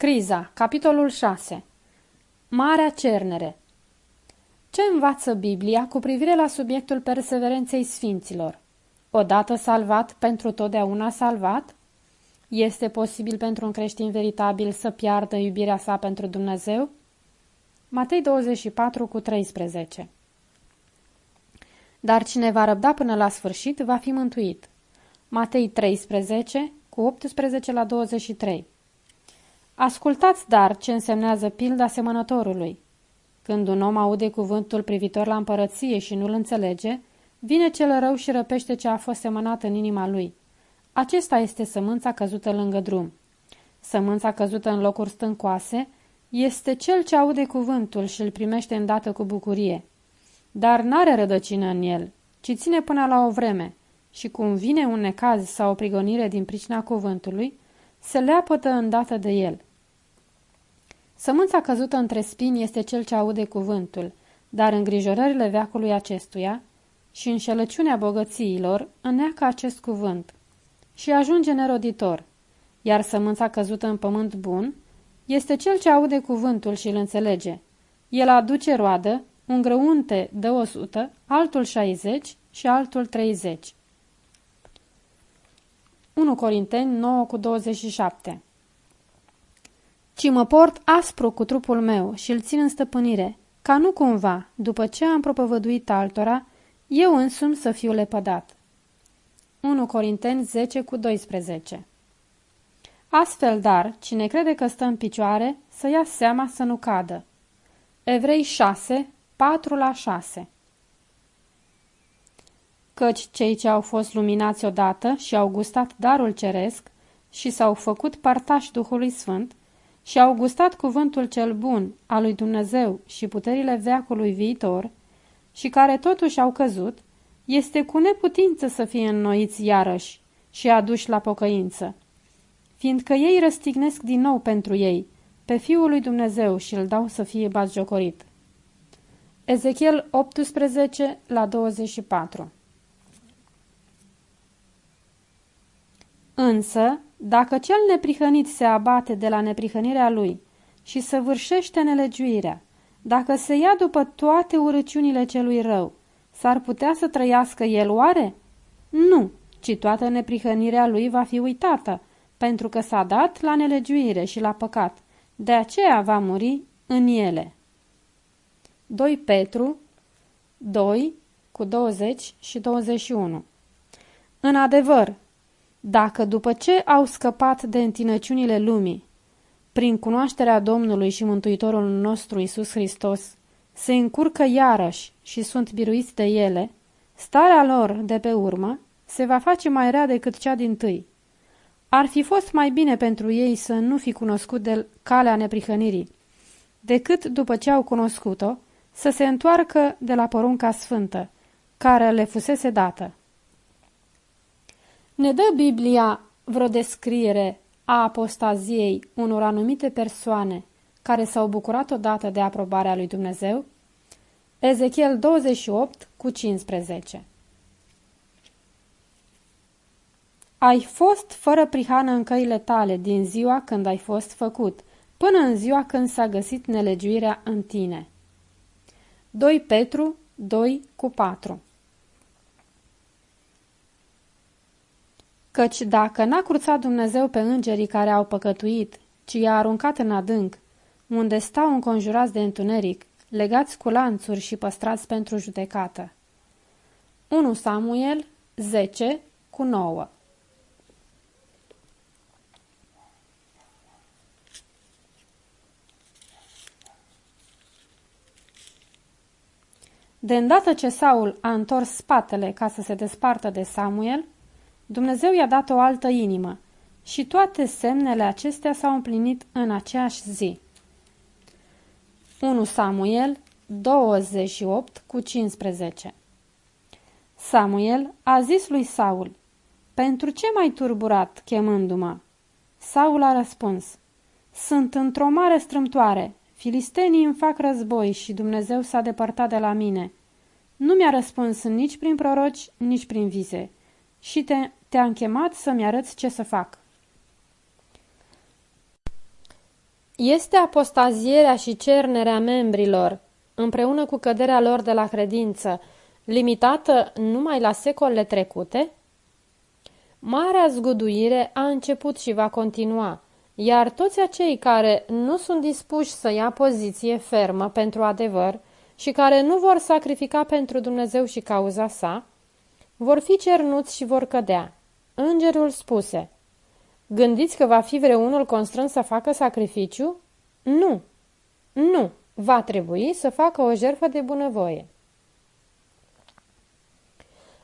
Criza, capitolul 6 Marea cernere Ce învață Biblia cu privire la subiectul perseverenței sfinților? Odată salvat, pentru totdeauna salvat? Este posibil pentru un creștin veritabil să piardă iubirea sa pentru Dumnezeu? Matei 24 cu 13 Dar cine va răbda până la sfârșit va fi mântuit. Matei 13 cu 18 la 23 Ascultați, dar, ce însemnează pilda semănătorului. Când un om aude cuvântul privitor la împărăție și nu-l înțelege, vine cel rău și răpește ce a fost semănat în inima lui. Acesta este sămânța căzută lângă drum. Sămânța căzută în locuri stâncoase este cel ce aude cuvântul și îl primește îndată cu bucurie. Dar n-are rădăcină în el, ci ține până la o vreme și cum vine un necaz sau o prigonire din pricina cuvântului, se leapătă îndată de el. Sămânța căzută între spini este cel ce aude cuvântul, dar îngrijorările veacului acestuia și înșelăciunea bogățiilor înneacă acest cuvânt și ajunge neroditor, iar sămânța căzută în pământ bun este cel ce aude cuvântul și îl înțelege. El aduce roadă, un grăunte dă 100, altul 60 și altul 30. 1 Corinteni 9 cu 27 ci mă port aspru cu trupul meu și îl țin în stăpânire, ca nu cumva, după ce am propovăduit altora, eu însumi să fiu lepădat. 1 Corinteni 10 cu 12 Astfel, dar, cine crede că stă în picioare, să ia seama să nu cadă. Evrei 6, 4 la 6 Căci cei ce au fost luminați odată și au gustat darul ceresc și s-au făcut partași Duhului Sfânt, și au gustat cuvântul cel bun al lui Dumnezeu și puterile veacului viitor, și care totuși au căzut, este cu neputință să fie înnoiți iarăși și aduși la pocăință, fiindcă ei răstignesc din nou pentru ei pe Fiul lui Dumnezeu și îl dau să fie bazjocorit. Ezechiel 18 la 24 Însă, dacă cel neprihănit se abate de la neprihănirea lui și săvârșește nelegiuirea, dacă se ia după toate urăciunile celui rău, s-ar putea să trăiască el oare? Nu, ci toată neprihănirea lui va fi uitată, pentru că s-a dat la nelegiuire și la păcat. De aceea va muri în ele. 2 Petru 2 cu 20 și 21 În adevăr, dacă după ce au scăpat de întinăciunile lumii, prin cunoașterea Domnului și Mântuitorul nostru Isus Hristos, se încurcă iarăși și sunt biruiți de ele, starea lor de pe urmă se va face mai rea decât cea din tâi. Ar fi fost mai bine pentru ei să nu fi cunoscut de calea neprihănirii, decât după ce au cunoscut-o, să se întoarcă de la porunca sfântă, care le fusese dată. Ne dă Biblia vreo descriere a apostaziei unor anumite persoane care s-au bucurat odată de aprobarea lui Dumnezeu? Ezechiel 28 cu 15 Ai fost fără prihană în căile tale din ziua când ai fost făcut, până în ziua când s-a găsit nelegiuirea în tine. 2 Petru 2 cu 4 Căci dacă n-a curțat Dumnezeu pe îngerii care au păcătuit, ci i-a aruncat în adânc, unde stau înconjurați de întuneric, legați cu lanțuri și păstrați pentru judecată. 1 Samuel 10 cu 9 De îndată ce Saul a întors spatele ca să se despartă de Samuel, Dumnezeu i-a dat o altă inimă și toate semnele acestea s-au împlinit în aceeași zi. 1 Samuel 28 cu 15 Samuel a zis lui Saul, Pentru ce m-ai turburat chemându-mă? Saul a răspuns, Sunt într-o mare strâmtoare, filistenii îmi fac război și Dumnezeu s-a depărtat de la mine. Nu mi-a răspuns nici prin proroci, nici prin vise și te te-am chemat să-mi arăți ce să fac. Este apostazierea și cernerea membrilor, împreună cu căderea lor de la credință, limitată numai la secolele trecute? Marea zguduire a început și va continua, iar toți acei care nu sunt dispuși să ia poziție fermă pentru adevăr și care nu vor sacrifica pentru Dumnezeu și cauza sa, vor fi cernuți și vor cădea. Îngerul spuse, Gândiți că va fi vreunul constrâns să facă sacrificiu? Nu, nu, va trebui să facă o jertfă de bunăvoie.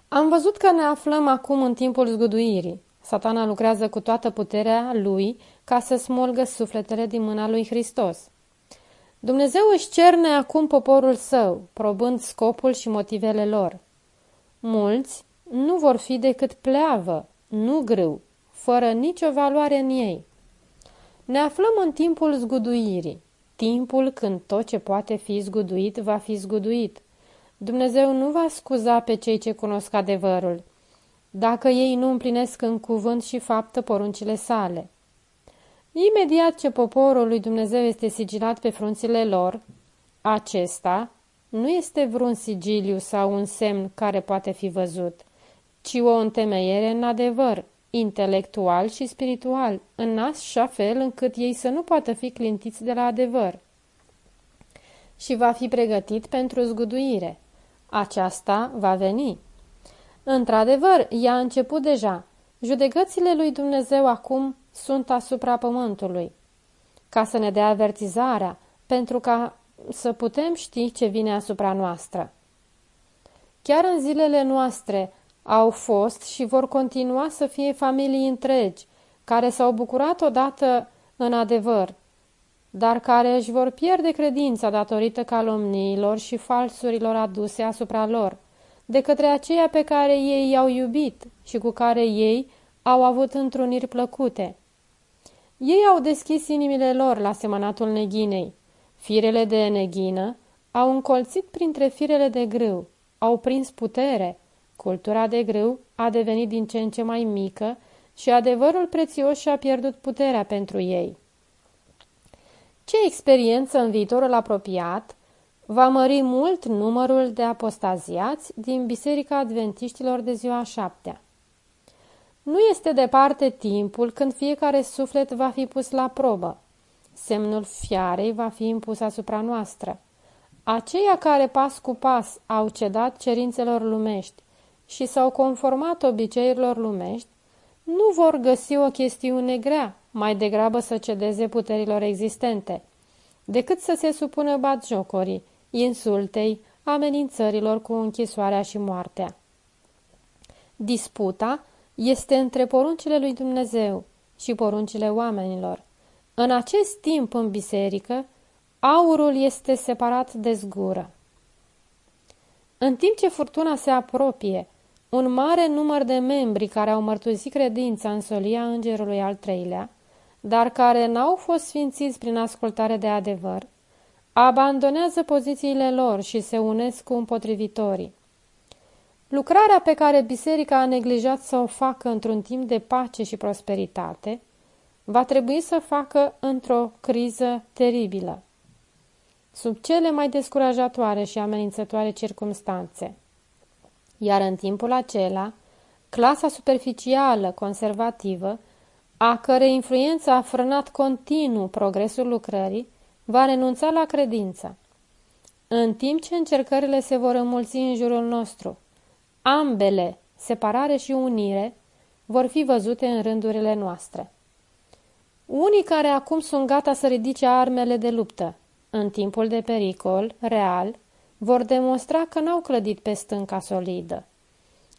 Am văzut că ne aflăm acum în timpul zguduirii. Satana lucrează cu toată puterea lui ca să smulgă sufletele din mâna lui Hristos. Dumnezeu își cerne acum poporul său, probând scopul și motivele lor. Mulți nu vor fi decât pleavă, nu grâu, fără nicio valoare în ei. Ne aflăm în timpul zguduirii, timpul când tot ce poate fi zguduit va fi zguduit. Dumnezeu nu va scuza pe cei ce cunosc adevărul, dacă ei nu împlinesc în cuvânt și faptă poruncile sale. Imediat ce poporul lui Dumnezeu este sigilat pe frunțile lor, acesta nu este vreun sigiliu sau un semn care poate fi văzut, ci o întemeiere în adevăr, intelectual și spiritual, în așa fel încât ei să nu poată fi clintiți de la adevăr. Și va fi pregătit pentru zguduire. Aceasta va veni. Într-adevăr, ea a început deja. Judecățile lui Dumnezeu acum sunt asupra pământului, ca să ne dea avertizarea, pentru ca să putem ști ce vine asupra noastră. Chiar în zilele noastre au fost și vor continua să fie familii întregi, care s-au bucurat odată în adevăr, dar care își vor pierde credința datorită calomniilor și falsurilor aduse asupra lor, de către aceia pe care ei i-au iubit și cu care ei au avut întruniri plăcute. Ei au deschis inimile lor la semănatul neghinei. Firele de neghină au încolțit printre firele de grâu, au prins putere, Cultura de grâu a devenit din ce în ce mai mică și adevărul prețios și-a pierdut puterea pentru ei. Ce experiență în viitorul apropiat va mări mult numărul de apostaziați din Biserica Adventiștilor de ziua șaptea. Nu este departe timpul când fiecare suflet va fi pus la probă. Semnul fiarei va fi impus asupra noastră. Aceia care pas cu pas au cedat cerințelor lumești și s-au conformat obiceiurilor lumești, nu vor găsi o chestiune grea, mai degrabă să cedeze puterilor existente, decât să se supună batjocorii, insultei, amenințărilor cu închisoarea și moartea. Disputa este între poruncile lui Dumnezeu și poruncile oamenilor. În acest timp în biserică, aurul este separat de zgură. În timp ce furtuna se apropie un mare număr de membri care au mărturisit credința în solia îngerului al treilea, dar care n-au fost sfințiți prin ascultare de adevăr, abandonează pozițiile lor și se unesc cu împotrivitorii. Lucrarea pe care biserica a neglijat să o facă într-un timp de pace și prosperitate, va trebui să facă într-o criză teribilă, sub cele mai descurajatoare și amenințătoare circumstanțe. Iar în timpul acela, clasa superficială, conservativă, a cărei influență a frânat continuu progresul lucrării, va renunța la credință. În timp ce încercările se vor înmulți în jurul nostru, ambele, separare și unire, vor fi văzute în rândurile noastre. Unii care acum sunt gata să ridice armele de luptă, în timpul de pericol real, vor demonstra că n-au clădit pe stânca solidă.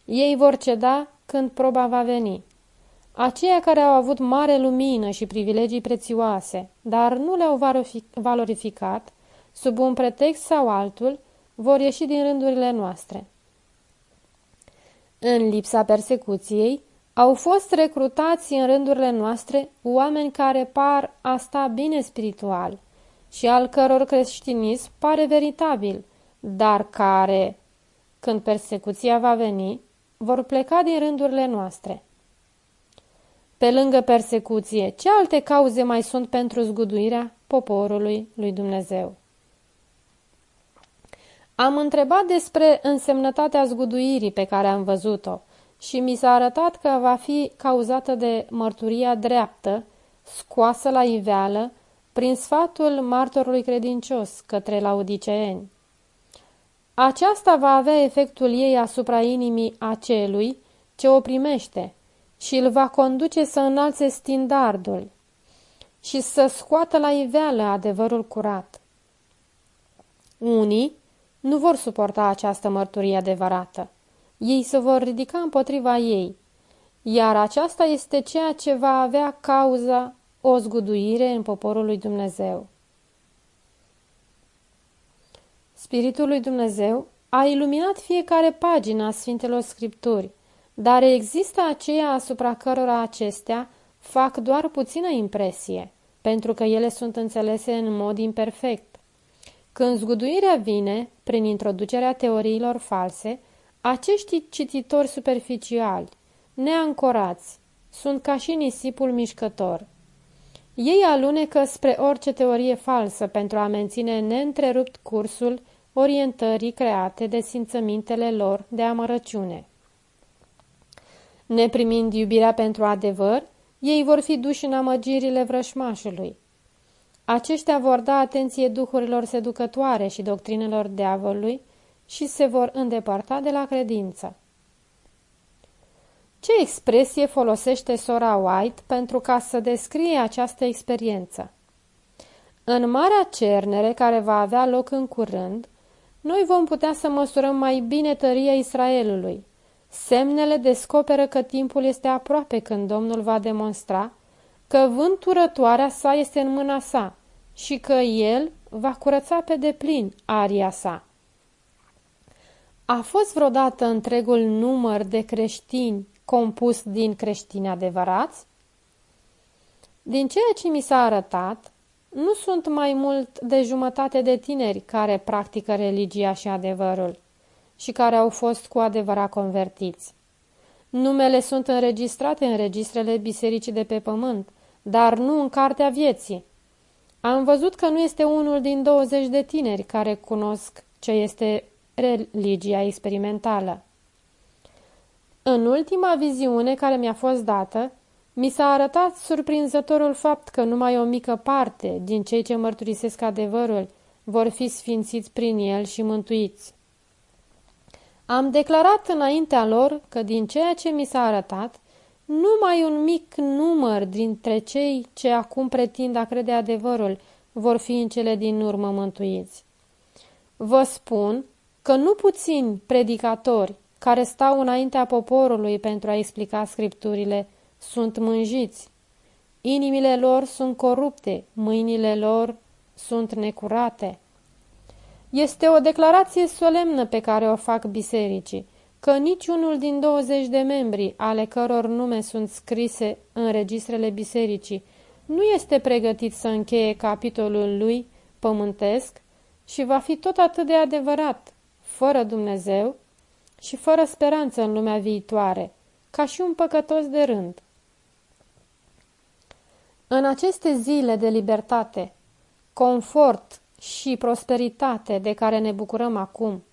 Ei vor ceda când proba va veni. Aceia care au avut mare lumină și privilegii prețioase, dar nu le-au valorificat, sub un pretext sau altul, vor ieși din rândurile noastre. În lipsa persecuției, au fost recrutați în rândurile noastre oameni care par a sta bine spiritual și al căror creștinism pare veritabil, dar care, când persecuția va veni, vor pleca din rândurile noastre. Pe lângă persecuție, ce alte cauze mai sunt pentru zguduirea poporului lui Dumnezeu. Am întrebat despre însemnătatea zguduirii pe care am văzut-o și mi s-a arătat că va fi cauzată de mărturia dreaptă, scoasă la iveală, prin sfatul martorului credincios către laudiceeni. Aceasta va avea efectul ei asupra inimii acelui ce o primește și îl va conduce să înalțe standardul și să scoată la iveală adevărul curat. Unii nu vor suporta această mărturie adevărată. Ei se vor ridica împotriva ei, iar aceasta este ceea ce va avea cauza o zguduire în poporul lui Dumnezeu. Spiritul lui Dumnezeu a iluminat fiecare pagină a Sfintelor Scripturi, dar există aceia asupra cărora acestea fac doar puțină impresie, pentru că ele sunt înțelese în mod imperfect. Când zguduirea vine, prin introducerea teoriilor false, acești cititori superficiali, neancorați, sunt ca și nisipul mișcător. Ei alunecă spre orice teorie falsă pentru a menține neîntrerupt cursul orientării create de simțămintele lor de amărăciune. Neprimind iubirea pentru adevăr, ei vor fi duși în amăgirile vrășmașului. Aceștia vor da atenție duhurilor seducătoare și doctrinelor diavolului și se vor îndepărta de la credință. Ce expresie folosește sora White pentru ca să descrie această experiență? În marea cernere care va avea loc în curând, noi vom putea să măsurăm mai bine tăria Israelului. Semnele descoperă că timpul este aproape când Domnul va demonstra că vânturătoarea sa este în mâna sa și că el va curăța pe deplin aria sa. A fost vreodată întregul număr de creștini compus din creștini adevărați? Din ceea ce mi s-a arătat, nu sunt mai mult de jumătate de tineri care practică religia și adevărul și care au fost cu adevărat convertiți. Numele sunt înregistrate în registrele bisericii de pe pământ, dar nu în cartea vieții. Am văzut că nu este unul din 20 de tineri care cunosc ce este religia experimentală. În ultima viziune care mi-a fost dată, mi s-a arătat surprinzătorul fapt că numai o mică parte din cei ce mărturisesc adevărul vor fi sfințiți prin el și mântuiți. Am declarat înaintea lor că din ceea ce mi s-a arătat, numai un mic număr dintre cei ce acum pretind a crede adevărul vor fi în cele din urmă mântuiți. Vă spun că nu puțini predicatori care stau înaintea poporului pentru a explica scripturile sunt mânjiți. Inimile lor sunt corupte, mâinile lor sunt necurate. Este o declarație solemnă pe care o fac bisericii, că niciunul din 20 de membri ale căror nume sunt scrise în registrele bisericii nu este pregătit să încheie capitolul lui pământesc și va fi tot atât de adevărat, fără Dumnezeu și fără speranță în lumea viitoare, ca și un păcătos de rând. În aceste zile de libertate, confort și prosperitate de care ne bucurăm acum,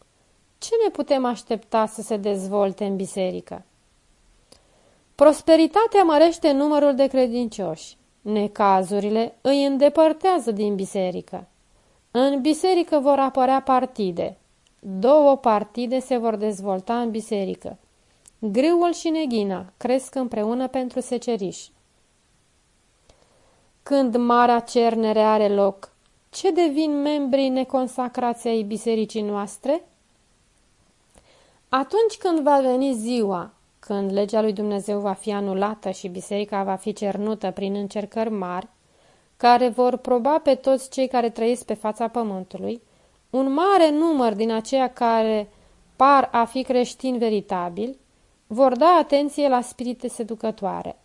ce ne putem aștepta să se dezvolte în biserică? Prosperitatea mărește numărul de credincioși. Necazurile îi îndepărtează din biserică. În biserică vor apărea partide. Două partide se vor dezvolta în biserică. Grâul și neghina cresc împreună pentru seceriși. Când marea cernere are loc, ce devin membrii neconsacrați ai bisericii noastre? Atunci când va veni ziua, când legea lui Dumnezeu va fi anulată și biserica va fi cernută prin încercări mari, care vor proba pe toți cei care trăiesc pe fața pământului, un mare număr din aceia care par a fi creștini veritabili vor da atenție la spirite seducătoare,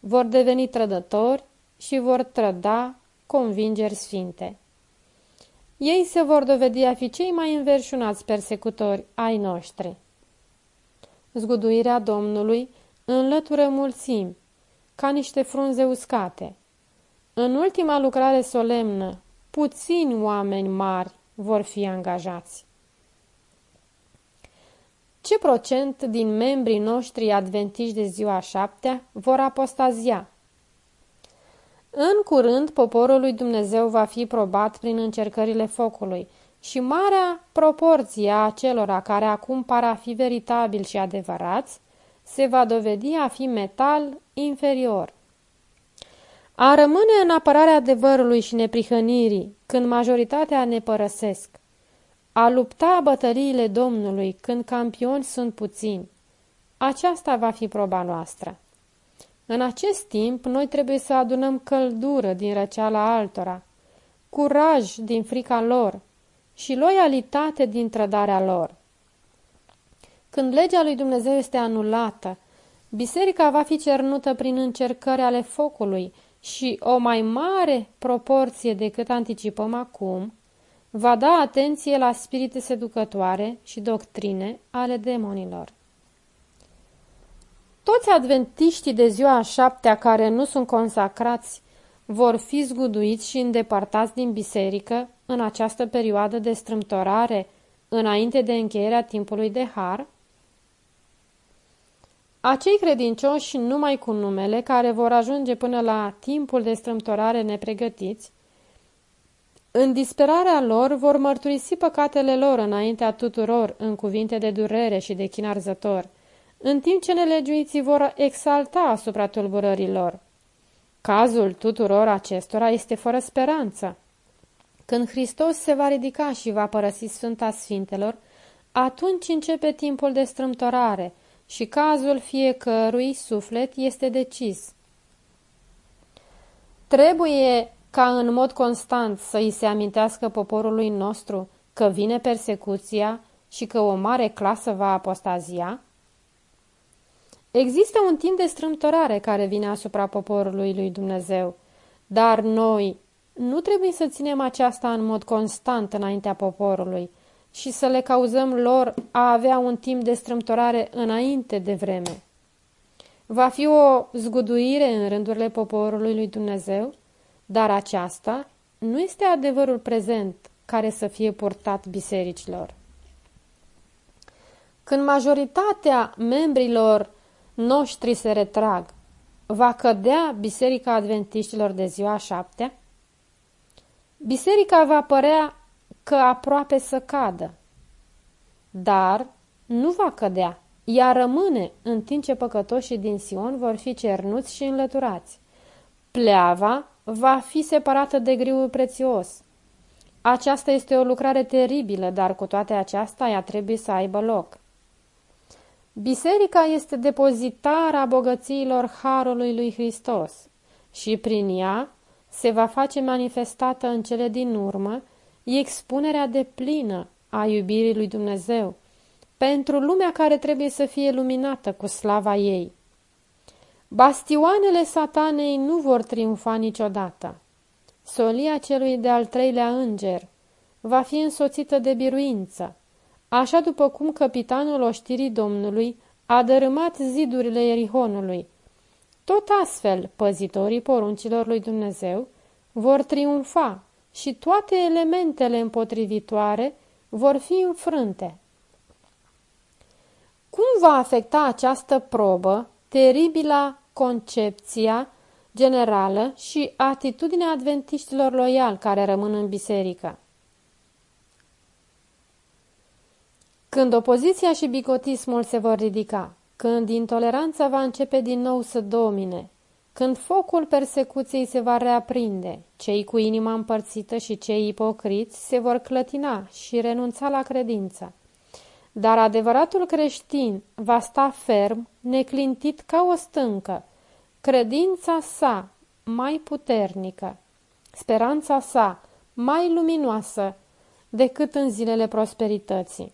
vor deveni trădători și vor trăda convingeri sfinte. Ei se vor dovedi a fi cei mai înverșunați persecutori ai noștri. Zguduirea Domnului înlătură mulțimi, ca niște frunze uscate. În ultima lucrare solemnă, puțini oameni mari vor fi angajați. Ce procent din membrii noștri adventiști de ziua șaptea vor apostazia? În curând, poporul lui Dumnezeu va fi probat prin încercările focului și marea proporție a celora care acum par a fi veritabili și adevărați se va dovedi a fi metal inferior. A rămâne în apărarea adevărului și neprihănirii, când majoritatea ne părăsesc. A lupta bătăliile Domnului, când campioni sunt puțini. Aceasta va fi proba noastră. În acest timp, noi trebuie să adunăm căldură din răceala altora, curaj din frica lor și loialitate din trădarea lor. Când legea lui Dumnezeu este anulată, biserica va fi cernută prin încercări ale focului și o mai mare proporție decât anticipăm acum va da atenție la spirite seducătoare și doctrine ale demonilor. Toți adventiștii de ziua a șaptea care nu sunt consacrați vor fi zguduiți și îndepărtați din biserică în această perioadă de strâmtorare înainte de încheierea timpului de har? Acei credincioși numai cu numele care vor ajunge până la timpul de strâmtorare nepregătiți, în disperarea lor vor mărturisi păcatele lor înaintea tuturor în cuvinte de durere și de chinarzător, în timp ce nelegiuiții vor exalta asupra tulburărilor. Cazul tuturor acestora este fără speranță. Când Hristos se va ridica și va părăsi Sfânta Sfintelor, atunci începe timpul de strâmtorare și cazul fiecărui suflet este decis. Trebuie ca în mod constant să îi se amintească poporului nostru că vine persecuția și că o mare clasă va apostazia? Există un timp de strâmtorare care vine asupra poporului lui Dumnezeu, dar noi nu trebuie să ținem aceasta în mod constant înaintea poporului și să le cauzăm lor a avea un timp de strâmtorare înainte de vreme. Va fi o zguduire în rândurile poporului lui Dumnezeu, dar aceasta nu este adevărul prezent care să fie purtat bisericilor. Când majoritatea membrilor noștri se retrag, va cădea Biserica Adventiștilor de ziua șaptea? Biserica va părea că aproape să cadă, dar nu va cădea, ea rămâne în timp ce păcătoșii din Sion vor fi cernuți și înlăturați. Pleava va fi separată de griul prețios. Aceasta este o lucrare teribilă, dar cu toate aceasta ea trebuie să aibă loc. Biserica este depozitarea bogățiilor Harului lui Hristos și prin ea se va face manifestată în cele din urmă expunerea de plină a iubirii lui Dumnezeu pentru lumea care trebuie să fie luminată cu slava ei. Bastioanele satanei nu vor triumfa niciodată. Solia celui de-al treilea înger va fi însoțită de biruință, așa după cum capitanul oștirii Domnului a dărâmat zidurile Erihonului. Tot astfel, păzitorii poruncilor lui Dumnezeu vor triumfa și toate elementele împotrivitoare vor fi înfrânte. Cum va afecta această probă teribila concepția generală și atitudinea adventiștilor loiali care rămân în biserică? Când opoziția și bigotismul se vor ridica, când intoleranța va începe din nou să domine, când focul persecuției se va reaprinde, cei cu inima împărțită și cei ipocriți se vor clătina și renunța la credință. Dar adevăratul creștin va sta ferm, neclintit ca o stâncă, credința sa mai puternică, speranța sa mai luminoasă decât în zilele prosperității.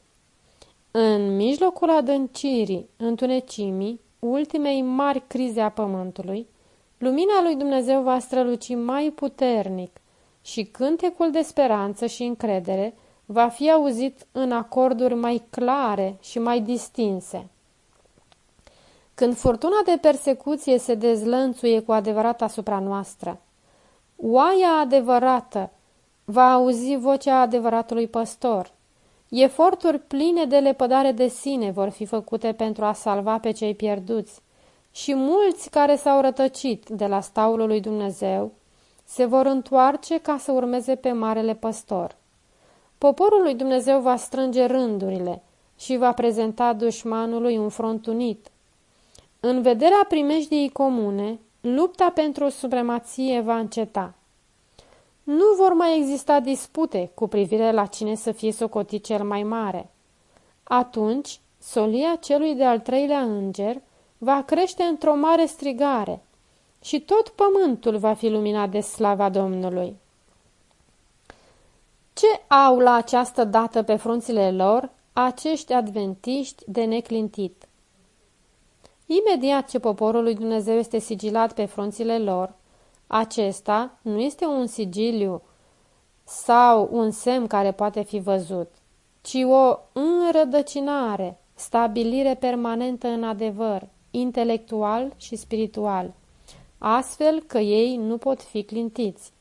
În mijlocul adâncirii, întunecimii, ultimei mari crize a pământului, lumina lui Dumnezeu va străluci mai puternic și cântecul de speranță și încredere va fi auzit în acorduri mai clare și mai distinse. Când furtuna de persecuție se dezlănțuie cu adevărat asupra noastră, Oaia adevărată va auzi vocea adevăratului păstor. Eforturi pline de lepădare de sine vor fi făcute pentru a salva pe cei pierduți și mulți care s-au rătăcit de la staulul lui Dumnezeu se vor întoarce ca să urmeze pe Marele Păstor. Poporul lui Dumnezeu va strânge rândurile și va prezenta dușmanului un front unit. În vederea primejdiei comune, lupta pentru supremație va înceta. Nu vor mai exista dispute cu privire la cine să fie socotit cel mai mare. Atunci, solia celui de-al treilea înger va crește într-o mare strigare și tot pământul va fi luminat de slava Domnului. Ce au la această dată pe frunțile lor acești adventiști de neclintit? Imediat ce poporul lui Dumnezeu este sigilat pe frunțile lor, acesta nu este un sigiliu sau un semn care poate fi văzut, ci o înrădăcinare, stabilire permanentă în adevăr, intelectual și spiritual, astfel că ei nu pot fi clintiți.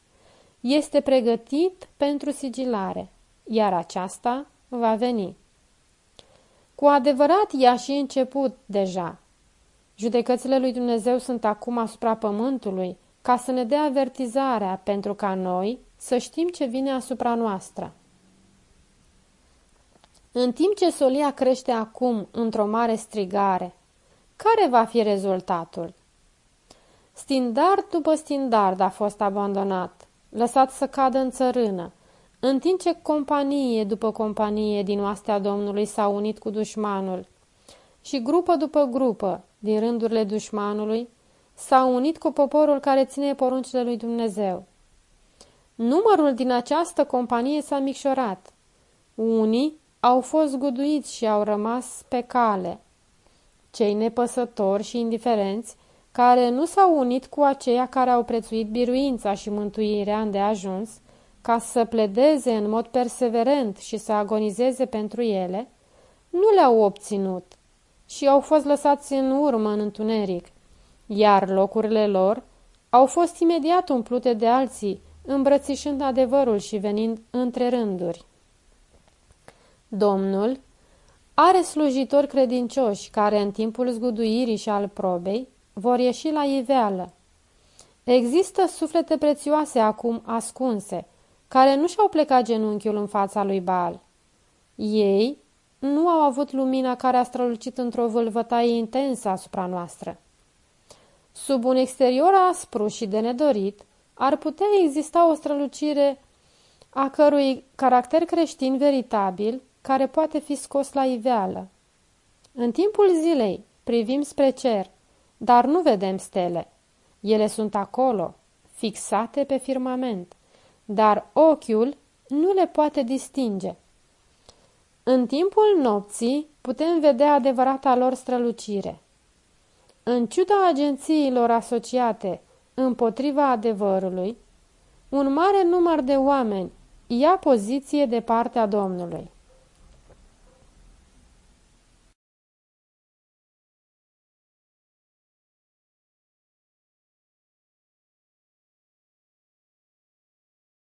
Este pregătit pentru sigilare, iar aceasta va veni. Cu adevărat ea și început deja. Judecățile lui Dumnezeu sunt acum asupra pământului, ca să ne dea avertizarea pentru ca noi să știm ce vine asupra noastră. În timp ce solia crește acum într-o mare strigare, care va fi rezultatul? Stindard după stindard a fost abandonat, lăsat să cadă în țărână, în timp ce companie după companie din oastea Domnului s-a unit cu dușmanul și grupă după grupă din rândurile dușmanului s-au unit cu poporul care ține poruncile lui Dumnezeu. Numărul din această companie s-a micșorat. Unii au fost guduiți și au rămas pe cale. Cei nepăsători și indiferenți, care nu s-au unit cu aceia care au prețuit biruința și mântuirea ajuns, ca să pledeze în mod perseverent și să agonizeze pentru ele, nu le-au obținut și au fost lăsați în urmă în întuneric, iar locurile lor au fost imediat umplute de alții, îmbrățișând adevărul și venind între rânduri. Domnul are slujitori credincioși care în timpul zguduirii și al probei vor ieși la iveală. Există suflete prețioase acum ascunse, care nu și-au plecat genunchiul în fața lui Baal. Ei nu au avut lumina care a strălucit într-o vâlvătaie intensă asupra noastră. Sub un exterior aspru și de nedorit, ar putea exista o strălucire a cărui caracter creștin veritabil care poate fi scos la iveală. În timpul zilei privim spre cer, dar nu vedem stele. Ele sunt acolo, fixate pe firmament, dar ochiul nu le poate distinge. În timpul nopții putem vedea adevărata lor strălucire. În ciuda agențiilor asociate împotriva adevărului, un mare număr de oameni ia poziție de partea Domnului.